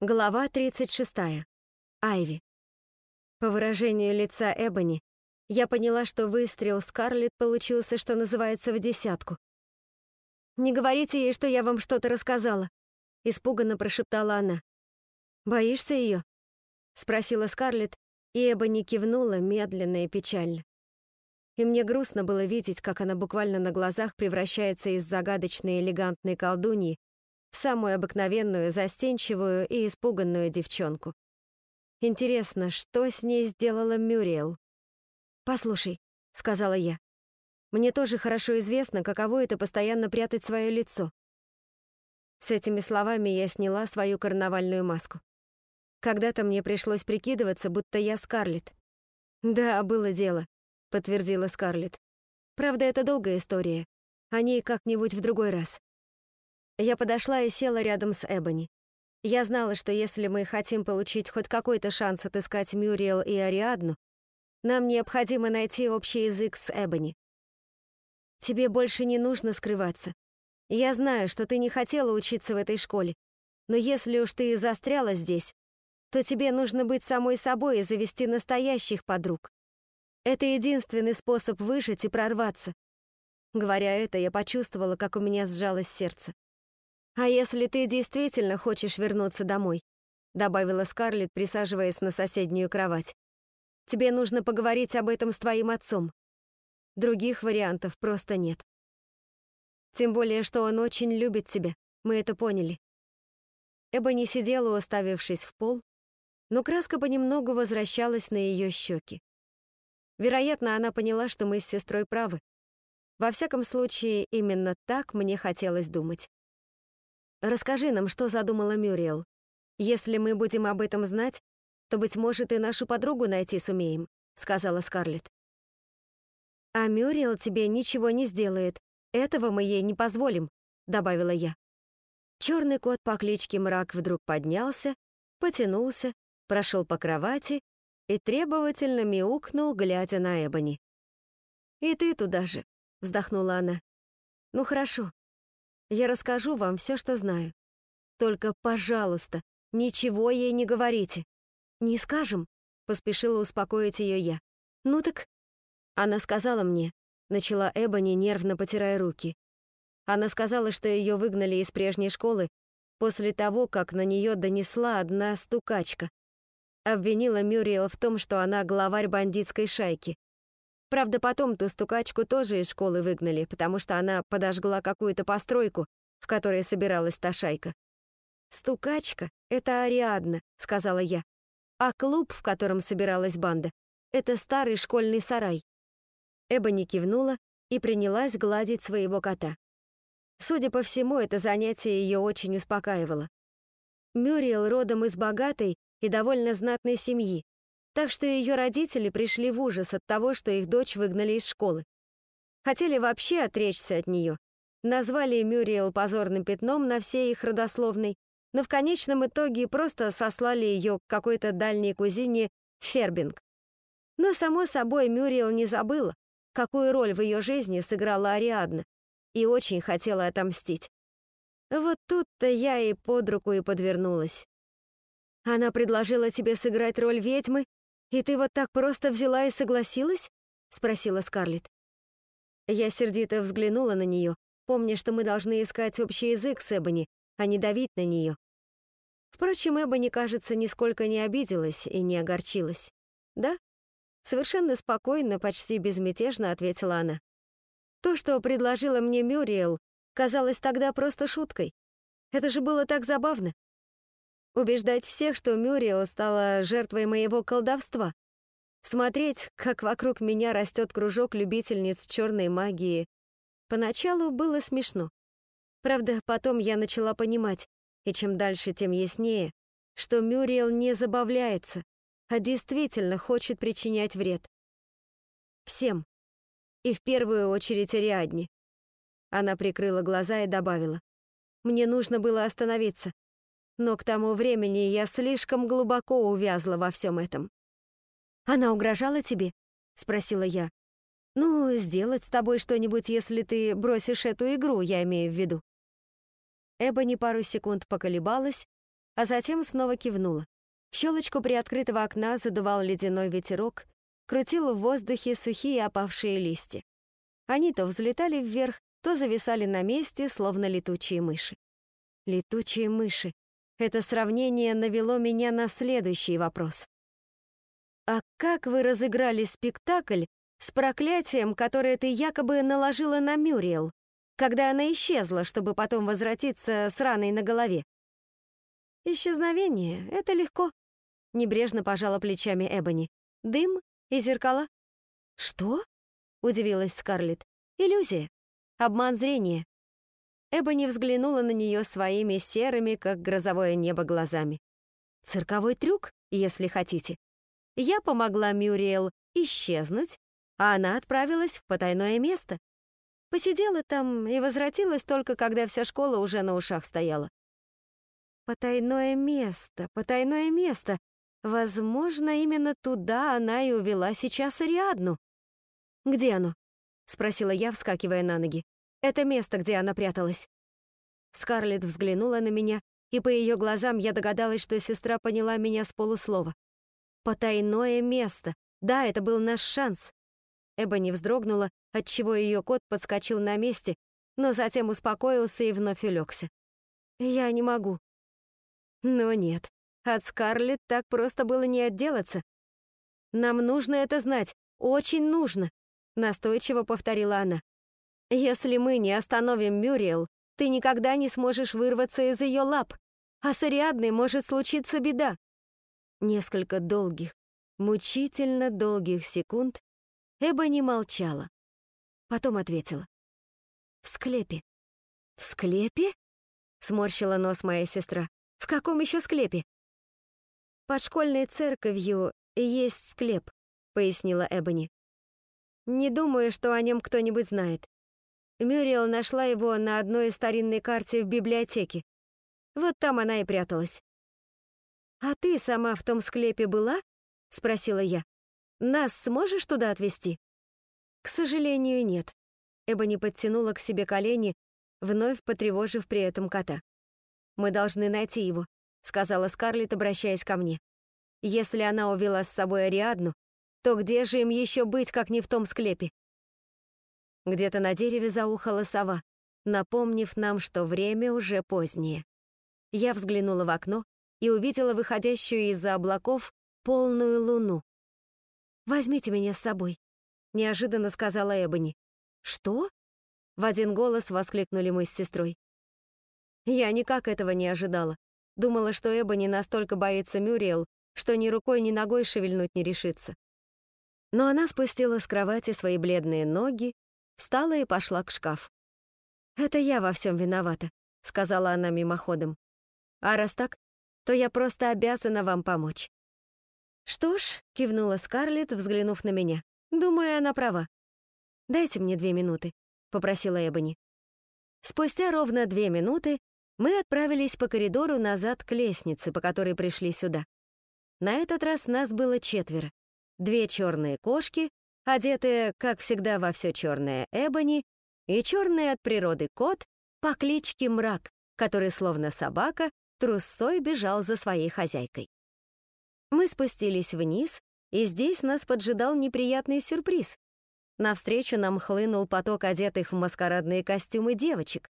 Глава 36. Айви. По выражению лица Эбони, я поняла, что выстрел Скарлетт получился, что называется, в десятку. «Не говорите ей, что я вам что-то рассказала», — испуганно прошептала она. «Боишься ее?» — спросила Скарлетт, и Эбони кивнула медленно и печально. И мне грустно было видеть, как она буквально на глазах превращается из загадочной элегантной колдуньи самую обыкновенную, застенчивую и испуганную девчонку. Интересно, что с ней сделала Мюриэл? «Послушай», — сказала я, — «мне тоже хорошо известно, каково это постоянно прятать свое лицо». С этими словами я сняла свою карнавальную маску. Когда-то мне пришлось прикидываться, будто я Скарлетт. «Да, было дело», — подтвердила Скарлетт. «Правда, это долгая история. О ней как-нибудь в другой раз». Я подошла и села рядом с Эбони. Я знала, что если мы хотим получить хоть какой-то шанс отыскать Мюриел и Ариадну, нам необходимо найти общий язык с Эбони. Тебе больше не нужно скрываться. Я знаю, что ты не хотела учиться в этой школе, но если уж ты застряла здесь, то тебе нужно быть самой собой и завести настоящих подруг. Это единственный способ выжить и прорваться. Говоря это, я почувствовала, как у меня сжалось сердце. «А если ты действительно хочешь вернуться домой?» добавила Скарлетт, присаживаясь на соседнюю кровать. «Тебе нужно поговорить об этом с твоим отцом. Других вариантов просто нет. Тем более, что он очень любит тебя, мы это поняли». Эбони сидела, уставившись в пол, но краска понемногу возвращалась на ее щеки. Вероятно, она поняла, что мы с сестрой правы. Во всяком случае, именно так мне хотелось думать. Расскажи нам, что задумала Мюриел. Если мы будем об этом знать, то, быть может, и нашу подругу найти сумеем», — сказала Скарлетт. «А Мюриел тебе ничего не сделает. Этого мы ей не позволим», — добавила я. Черный кот по кличке Мрак вдруг поднялся, потянулся, прошел по кровати и требовательно мяукнул, глядя на Эбони. «И ты туда же», — вздохнула она. «Ну хорошо, я расскажу вам все, что знаю. Только, пожалуйста, ничего ей не говорите. Не скажем, поспешила успокоить ее я. Ну так, она сказала мне, начала Эбони, нервно потирая руки. Она сказала, что ее выгнали из прежней школы после того, как на нее донесла одна стукачка. Обвинила Мюриэл в том, что она главарь бандитской шайки. Правда, потом ту стукачку тоже из школы выгнали, потому что она подожгла какую-то постройку, в которой собиралась та шайка. «Стукачка — это Ариадна», — сказала я. «А клуб, в котором собиралась банда, — это старый школьный сарай». Эбони кивнула и принялась гладить своего кота. Судя по всему, это занятие ее очень успокаивало. Мюриел родом из богатой и довольно знатной семьи, так что ее родители пришли в ужас от того, что их дочь выгнали из школы. Хотели вообще отречься от нее, назвали Мюриел позорным пятном на всей их родословной, но в конечном итоге просто сослали ее к какой-то дальней кузине Фербинг. Но, само собой, Мюриел не забыла, какую роль в ее жизни сыграла Ариадна, и очень хотела отомстить. Вот тут-то я и под руку и подвернулась. Она предложила тебе сыграть роль ведьмы «И ты вот так просто взяла и согласилась?» — спросила Скарлетт. Я сердито взглянула на нее, помня, что мы должны искать общий язык с Эбони, а не давить на нее. Впрочем, Эбони, кажется, нисколько не обиделась и не огорчилась. «Да?» Совершенно спокойно, почти безмятежно ответила она. То, что предложила мне Мюриэл, казалось тогда просто шуткой. Это же было так забавно убеждать всех, что Мюриэл стала жертвой моего колдовства, смотреть, как вокруг меня растет кружок любительниц черной магии. Поначалу было смешно. Правда, потом я начала понимать, и чем дальше, тем яснее, что Мюриэл не забавляется, а действительно хочет причинять вред. Всем. И в первую очередь Ариадне. Она прикрыла глаза и добавила. Мне нужно было остановиться. Но к тому времени я слишком глубоко увязла во всем этом. «Она угрожала тебе?» — спросила я. «Ну, сделать с тобой что-нибудь, если ты бросишь эту игру, я имею в виду». Эбони пару секунд поколебалась, а затем снова кивнула. В щелочку приоткрытого окна задувал ледяной ветерок, крутил в воздухе сухие опавшие листья. Они то взлетали вверх, то зависали на месте, словно летучие мыши. Летучие мыши. Это сравнение навело меня на следующий вопрос. «А как вы разыграли спектакль с проклятием, которое ты якобы наложила на Мюриел, когда она исчезла, чтобы потом возвратиться с раной на голове?» «Исчезновение — это легко», — небрежно пожала плечами Эбони. «Дым и зеркала». «Что?» — удивилась Скарлетт. «Иллюзия. Обман зрения. Эбони взглянула на нее своими серыми, как грозовое небо, глазами. «Цирковой трюк, если хотите. Я помогла Мюриэл исчезнуть, а она отправилась в потайное место. Посидела там и возвратилась только, когда вся школа уже на ушах стояла. Потайное место, потайное место. Возможно, именно туда она и увела сейчас Ариадну. «Где оно?» — спросила я, вскакивая на ноги. Это место, где она пряталась. Скарлетт взглянула на меня, и по ее глазам я догадалась, что сестра поняла меня с полуслова. Потайное место. Да, это был наш шанс. Эбони вздрогнула, отчего ее кот подскочил на месте, но затем успокоился и вновь улегся. Я не могу. Но нет, от Скарлетт так просто было не отделаться. Нам нужно это знать, очень нужно, настойчиво повторила она. Если мы не остановим Мюриел, ты никогда не сможешь вырваться из ее лап, а с Ариадной может случиться беда. Несколько долгих, мучительно долгих секунд Эба не молчала. Потом ответила. «В склепе». «В склепе?» — сморщила нос моя сестра. «В каком еще склепе?» «Под школьной церковью есть склеп», — пояснила Эбони. «Не думаю, что о нем кто-нибудь знает. Мюриел нашла его на одной старинной карте в библиотеке. Вот там она и пряталась. «А ты сама в том склепе была?» — спросила я. «Нас сможешь туда отвезти?» «К сожалению, нет». Эбони подтянула к себе колени, вновь потревожив при этом кота. «Мы должны найти его», — сказала Скарлетт, обращаясь ко мне. «Если она увела с собой Ариадну, то где же им еще быть, как не в том склепе?» Где-то на дереве заухала сова, напомнив нам, что время уже позднее. Я взглянула в окно и увидела выходящую из-за облаков полную луну. «Возьмите меня с собой», — неожиданно сказала Эбони. «Что?» — в один голос воскликнули мы с сестрой. Я никак этого не ожидала. Думала, что Эбони настолько боится Мюриэл, что ни рукой, ни ногой шевельнуть не решится. Но она спустила с кровати свои бледные ноги Встала и пошла к шкафу. «Это я во всем виновата», — сказала она мимоходом. «А раз так, то я просто обязана вам помочь». «Что ж», — кивнула Скарлетт, взглянув на меня. «Думаю, она права. Дайте мне две минуты», — попросила Эбони. Спустя ровно две минуты мы отправились по коридору назад к лестнице, по которой пришли сюда. На этот раз нас было четверо. Две черные кошки, одетые, как всегда, во все черное Эбони, и черный от природы кот по кличке Мрак, который, словно собака, трусой бежал за своей хозяйкой. Мы спустились вниз, и здесь нас поджидал неприятный сюрприз. Навстречу нам хлынул поток одетых в маскарадные костюмы девочек.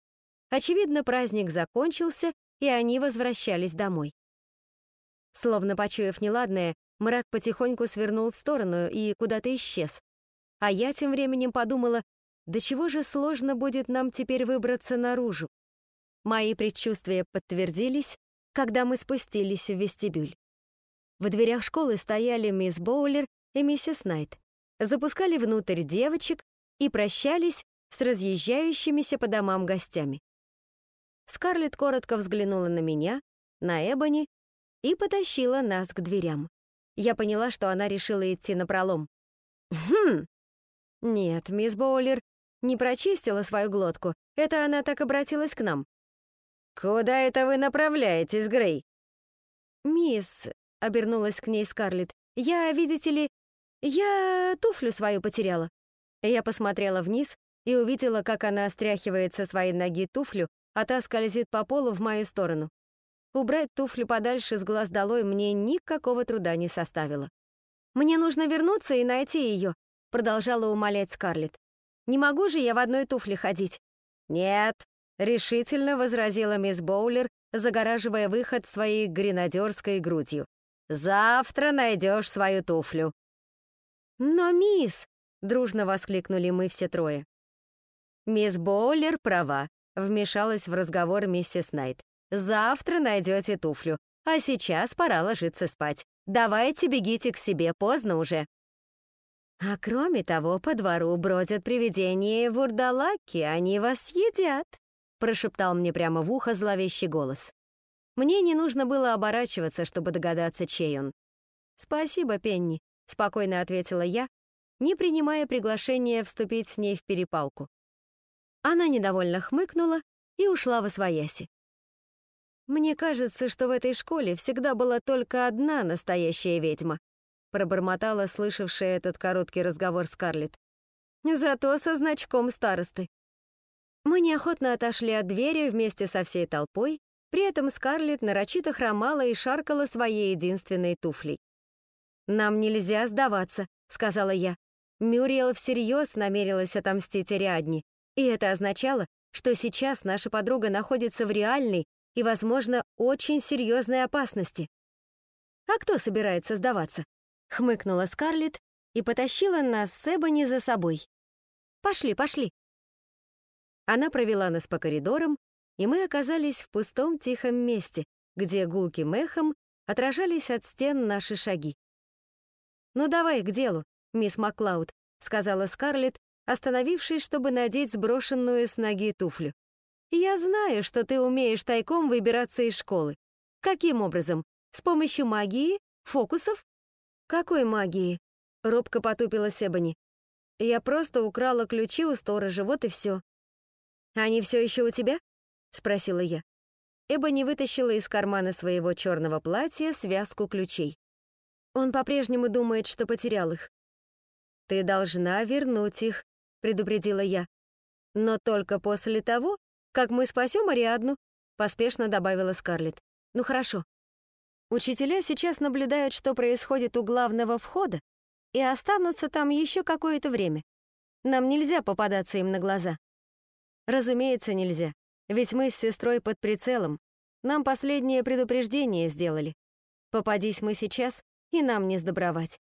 Очевидно, праздник закончился, и они возвращались домой. Словно почуяв неладное, Мрак потихоньку свернул в сторону и куда-то исчез. А я тем временем подумала, до чего же сложно будет нам теперь выбраться наружу. Мои предчувствия подтвердились, когда мы спустились в вестибюль. В дверях школы стояли мисс Боулер и миссис Найт, запускали внутрь девочек и прощались с разъезжающимися по домам гостями. Скарлетт коротко взглянула на меня, на Эбони и потащила нас к дверям я поняла, что она решила идти на пролом. «Хм!» Нет, мисс Боулер не прочистила свою глотку. Это она так обратилась к нам. «Куда это вы направляетесь, Грей?» «Мисс», — обернулась к ней Скарлетт, «я, видите ли, я туфлю свою потеряла». Я посмотрела вниз и увидела, как она стряхивает со своей ноги туфлю, а та скользит по полу в мою сторону. Убрать туфлю подальше с глаз долой мне никакого труда не составило. «Мне нужно вернуться и найти ее», — продолжала умолять Скарлетт. «Не могу же я в одной туфле ходить». «Нет», — решительно возразила мисс Боулер, загораживая выход своей гренадерской грудью. «Завтра найдешь свою туфлю». «Но, мисс!» — дружно воскликнули мы все трое. «Мисс Боулер права», — вмешалась в разговор миссис Найт. Завтра найдете туфлю, а сейчас пора ложиться спать. Давайте бегите к себе, поздно уже. А кроме того, по двору бродят привидения и вурдалаки, они вас съедят, прошептал мне прямо в ухо зловещий голос. Мне не нужно было оборачиваться, чтобы догадаться, чей он. «Спасибо, Пенни», — спокойно ответила я, не принимая приглашения вступить с ней в перепалку. Она недовольно хмыкнула и ушла во свояси. «Мне кажется, что в этой школе всегда была только одна настоящая ведьма», пробормотала слышавшая этот короткий разговор Скарлетт. «Зато со значком старосты». Мы неохотно отошли от двери вместе со всей толпой, при этом Скарлетт нарочито хромала и шаркала своей единственной туфлей. «Нам нельзя сдаваться», — сказала я. Мюриел всерьез намерилась отомстить Ариадне, и это означало, что сейчас наша подруга находится в реальной, и, возможно, очень серьезной опасности. «А кто собирается сдаваться?» — хмыкнула Скарлетт и потащила нас с Эбони за собой. «Пошли, пошли!» Она провела нас по коридорам, и мы оказались в пустом тихом месте, где гулким эхом отражались от стен наши шаги. «Ну давай к делу, мисс Маклауд», — сказала Скарлетт, остановившись, чтобы надеть сброшенную с ноги туфлю. Я знаю, что ты умеешь тайком выбираться из школы. Каким образом? С помощью магии? Фокусов? Какой магии? Робко потупила Себани. Я просто украла ключи у сторожа, вот и все. Они все еще у тебя? Спросила я. Эбони вытащила из кармана своего черного платья связку ключей. Он по-прежнему думает, что потерял их. «Ты должна вернуть их», — предупредила я. «Но только после того, как мы спасем Ариадну», — поспешно добавила Скарлетт. «Ну хорошо. Учителя сейчас наблюдают, что происходит у главного входа, и останутся там еще какое-то время. Нам нельзя попадаться им на глаза». «Разумеется, нельзя, ведь мы с сестрой под прицелом. Нам последнее предупреждение сделали. Попадись мы сейчас, и нам не сдобровать.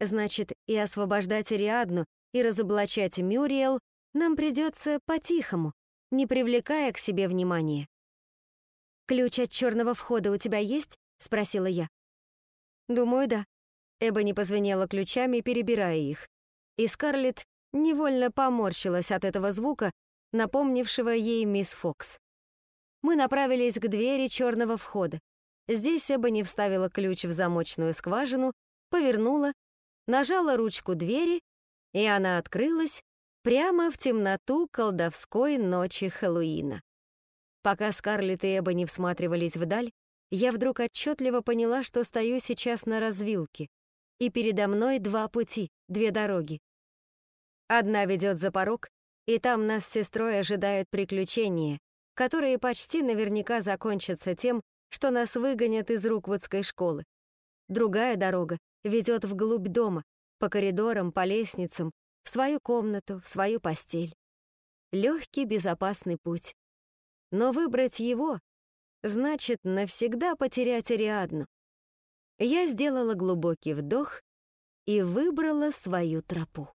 Значит, и освобождать Ариадну, и разоблачать Мюриел нам придется по-тихому, не привлекая к себе внимания. «Ключ от черного входа у тебя есть?» — спросила я. «Думаю, да». Эбони позвенела ключами, перебирая их. И Скарлетт невольно поморщилась от этого звука, напомнившего ей мисс Фокс. Мы направились к двери черного входа. Здесь Эбони вставила ключ в замочную скважину, повернула, нажала ручку двери, и она открылась, прямо в темноту колдовской ночи Хэллоуина. Пока Скарлетт и Эбони всматривались вдаль, я вдруг отчетливо поняла, что стою сейчас на развилке, и передо мной два пути, две дороги. Одна ведет за порог, и там нас с сестрой ожидают приключения, которые почти наверняка закончатся тем, что нас выгонят из Руквудской школы. Другая дорога ведет вглубь дома, по коридорам, по лестницам, в свою комнату, в свою постель. Легкий, безопасный путь. Но выбрать его значит навсегда потерять Ариадну. Я сделала глубокий вдох и выбрала свою тропу.